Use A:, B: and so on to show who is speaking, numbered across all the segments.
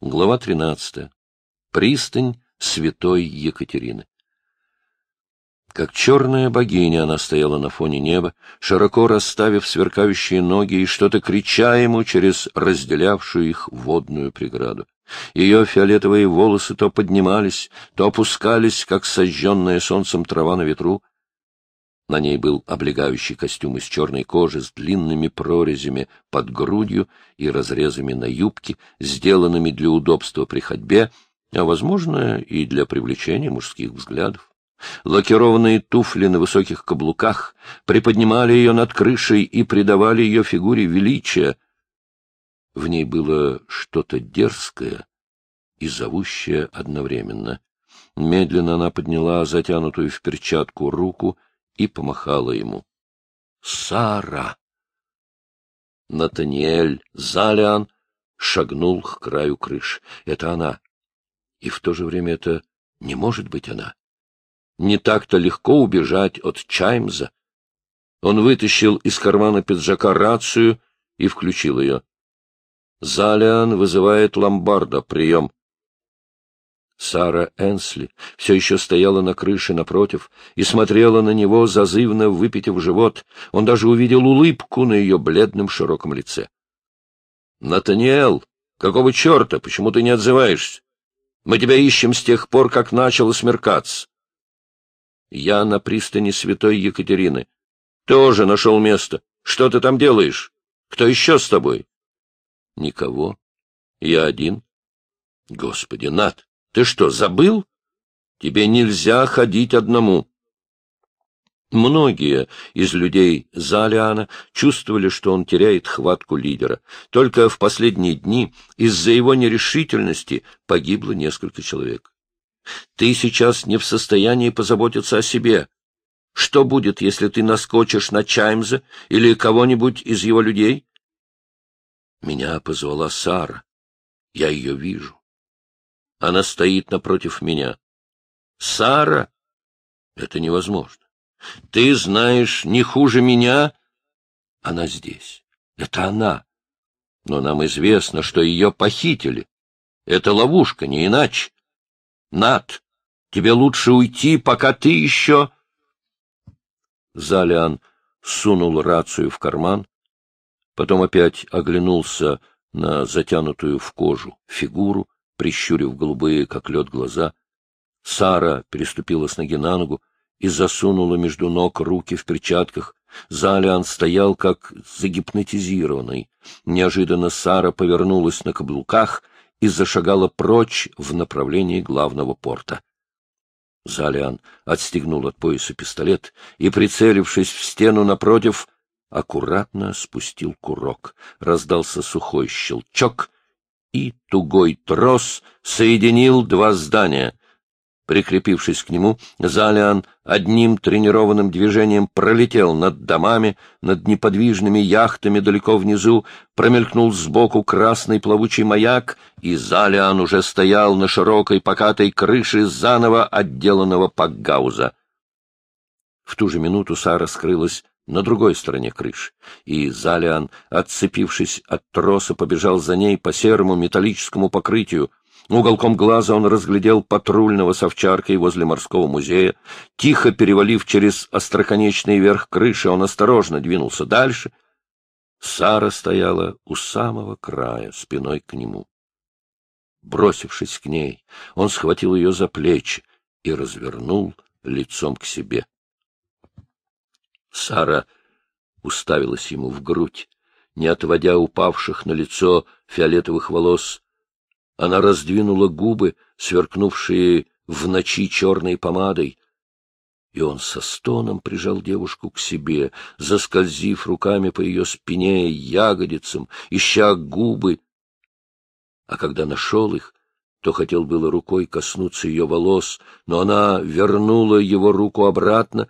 A: Глава 13. Пристань святой Екатерины. Как черная богиня она стояла на фоне неба, широко расставив сверкающие ноги и что-то крича ему через разделявшую их водную преграду. Ее фиолетовые волосы то поднимались, то опускались, как сожженная солнцем трава на ветру, на ней был облегающий костюм из черной кожи с длинными прорезями под грудью и разрезами на юбке, сделанными для удобства при ходьбе, а, возможно, и для привлечения мужских взглядов. Лакированные туфли на высоких каблуках приподнимали ее над крышей и придавали ее фигуре величия. В ней было что-то дерзкое и зовущее одновременно. Медленно она подняла затянутую в перчатку руку — и помахала ему. «Сара!» Натаниэль Залиан шагнул к краю крыши. Это она. И в то же время это не может быть она. Не так-то легко убежать от Чаймза. Он вытащил из кармана пиджака рацию и включил ее. Залиан вызывает ломбарда. Прием. Сара Энсли все еще стояла на крыше напротив и смотрела на него, зазывно выпитив живот. Он даже увидел улыбку на ее бледном широком лице. — Натаниэл, какого черта? Почему ты не отзываешься? Мы тебя ищем с тех пор, как начало смеркаться. — Я на пристани святой Екатерины. Тоже нашел место. Что ты там делаешь? Кто еще с тобой? — Никого. Я один. — Господи, Над! Ты что, забыл? Тебе нельзя ходить одному. Многие из людей Залиана чувствовали, что он теряет хватку лидера. Только в последние дни из-за его нерешительности погибло несколько человек. Ты сейчас не в состоянии позаботиться о себе. Что будет, если ты наскочишь на Чаймза или кого-нибудь из его людей? Меня позвала Сара. Я ее вижу. Она стоит напротив меня. Сара? Это невозможно. Ты знаешь не хуже меня. Она здесь. Это она. Но нам известно, что ее похитили. Это ловушка, не иначе. Над, тебе лучше уйти, пока ты еще... Залиан сунул рацию в карман, потом опять оглянулся на затянутую в кожу фигуру прищурив голубые, как лед, глаза. Сара переступила с ноги на ногу и засунула между ног руки в перчатках. Залиан стоял, как загипнотизированный. Неожиданно Сара повернулась на каблуках и зашагала прочь в направлении главного порта. Залиан отстегнул от пояса пистолет и, прицелившись в стену напротив, аккуратно спустил курок. Раздался сухой щелчок — и тугой трос соединил два здания. Прикрепившись к нему, Залиан одним тренированным движением пролетел над домами, над неподвижными яхтами далеко внизу, промелькнул сбоку красный плавучий маяк, и Залиан уже стоял на широкой покатой крыше заново отделанного пакгауза. В ту же минуту Сара скрылась на другой стороне крыши, и Залиан, отцепившись от троса, побежал за ней по серому металлическому покрытию. Уголком глаза он разглядел патрульного с овчаркой возле морского музея. Тихо перевалив через остроконечный верх крыши, он осторожно двинулся дальше. Сара стояла у самого края, спиной к нему. Бросившись к ней, он схватил ее за плечи и развернул лицом к себе. Сара уставилась ему в грудь, не отводя упавших на лицо фиолетовых волос. Она раздвинула губы, сверкнувшие в ночи черной помадой, и он со стоном прижал девушку к себе, заскользив руками по ее спине и ягодицам, ища губы. А когда нашел их, то хотел было рукой коснуться ее волос, но она вернула его руку обратно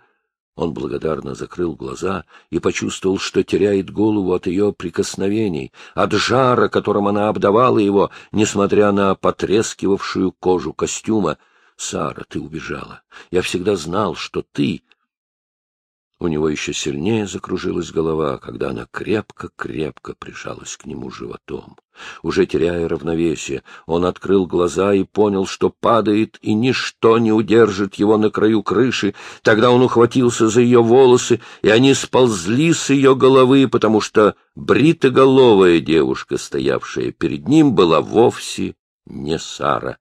A: он благодарно закрыл глаза и почувствовал, что теряет голову от ее прикосновений, от жара, которым она обдавала его, несмотря на потрескивавшую кожу костюма. — Сара, ты убежала. Я всегда знал, что ты... У него еще сильнее закружилась голова, когда она крепко-крепко прижалась к нему животом. Уже теряя равновесие, он открыл глаза и понял, что падает, и ничто не удержит его на краю крыши. Тогда он ухватился за ее волосы, и они сползли с ее головы, потому что бритоголовая девушка, стоявшая перед ним, была вовсе не Сара.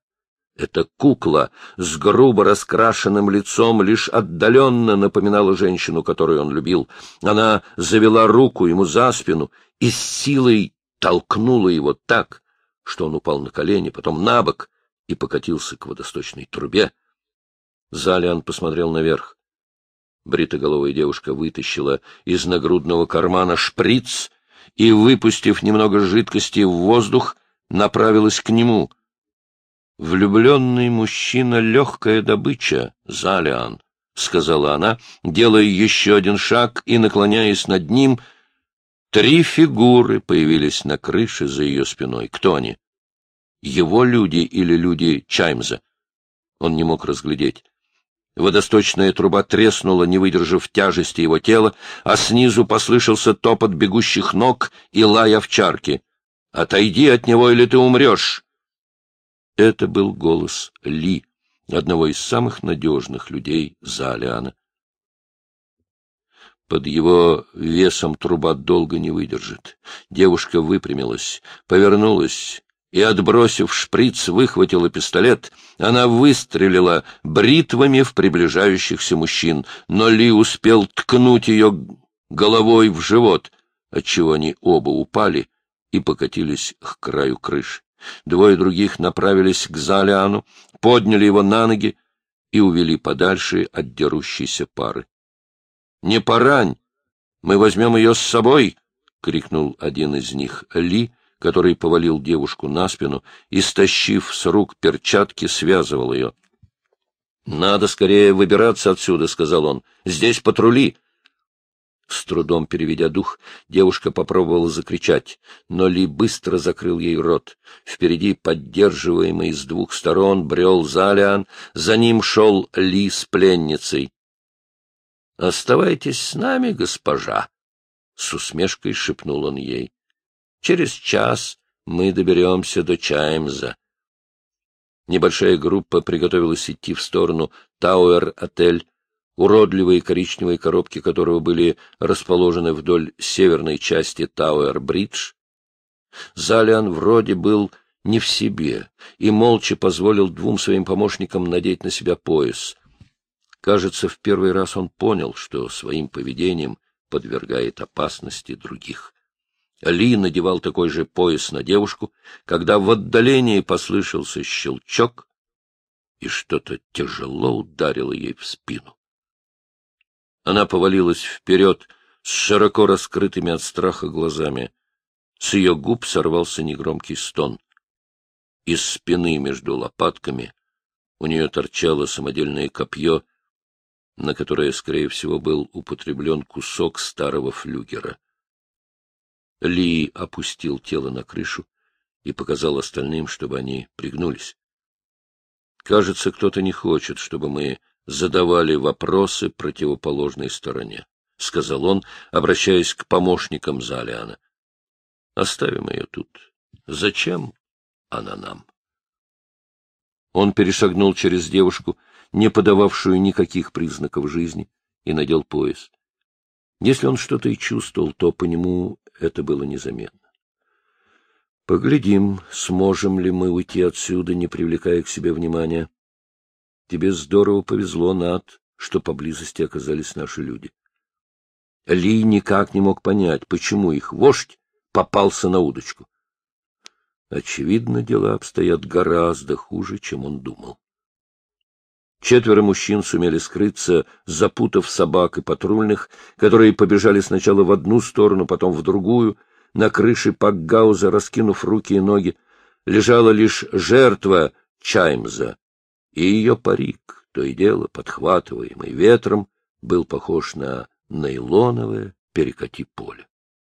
A: Эта кукла с грубо раскрашенным лицом лишь отдаленно напоминала женщину, которую он любил. Она завела руку ему за спину и с силой толкнула его так, что он упал на колени, потом на бок и покатился к водосточной трубе. Залиан посмотрел наверх. Бритоголовая девушка вытащила из нагрудного кармана шприц и, выпустив немного жидкости в воздух, направилась к нему — «Влюбленный мужчина — легкая добыча, Залиан», — сказала она, делая еще один шаг и наклоняясь над ним. Три фигуры появились на крыше за ее спиной. Кто они? Его люди или люди Чаймза? Он не мог разглядеть. Водосточная труба треснула, не выдержав тяжести его тела, а снизу послышался топот бегущих ног и лай овчарки. «Отойди от него, или ты умрешь!» Это был голос Ли, одного из самых надежных людей Залиана. Под его весом труба долго не выдержит. Девушка выпрямилась, повернулась и, отбросив шприц, выхватила пистолет. Она выстрелила бритвами в приближающихся мужчин, но Ли успел ткнуть ее головой в живот, отчего они оба упали и покатились к краю крыши. Двое других направились к Залиану, подняли его на ноги и увели подальше от дерущейся пары. — Не порань! Мы возьмем ее с собой! — крикнул один из них Ли, который повалил девушку на спину и, стащив с рук перчатки, связывал ее. — Надо скорее выбираться отсюда, — сказал он. — Здесь патрули. С трудом переведя дух, девушка попробовала закричать, но Ли быстро закрыл ей рот. Впереди, поддерживаемый с двух сторон, брел Залиан, за ним шел Ли с пленницей. — Оставайтесь с нами, госпожа! — с усмешкой шепнул он ей. — Через час мы доберемся до Чаймза. Небольшая группа приготовилась идти в сторону Тауэр-отель, уродливые коричневые коробки которого были расположены вдоль северной части Тауэр-Бридж. Залиан вроде был не в себе и молча позволил двум своим помощникам надеть на себя пояс. Кажется, в первый раз он понял, что своим поведением подвергает опасности других. Ли надевал такой же пояс на девушку, когда в отдалении послышался щелчок, и что-то тяжело ударило ей в спину. Она повалилась вперед с широко раскрытыми от страха глазами. С ее губ сорвался негромкий стон. Из спины между лопатками у нее торчало самодельное копье, на которое, скорее всего, был употреблен кусок старого флюгера. Ли опустил тело на крышу и показал остальным, чтобы они пригнулись. Кажется, кто-то не хочет, чтобы мы задавали вопросы противоположной стороне, — сказал он, обращаясь к помощникам Залиана. — Оставим ее тут. Зачем она нам? Он перешагнул через девушку, не подававшую никаких признаков жизни, и надел пояс. Если он что-то и чувствовал, то по нему это было незаметно. Поглядим, сможем ли мы уйти отсюда, не привлекая к себе внимания. Тебе здорово повезло, Над, что поблизости оказались наши люди. Ли никак не мог понять, почему их вождь попался на удочку. Очевидно, дела обстоят гораздо хуже, чем он думал. Четверо мужчин сумели скрыться, запутав собак и патрульных, которые побежали сначала в одну сторону, потом в другую. На крыше Пакгауза, раскинув руки и ноги, лежала лишь жертва Чаймза, и ее парик, то и дело подхватываемый ветром, был похож на нейлоновое перекати поле.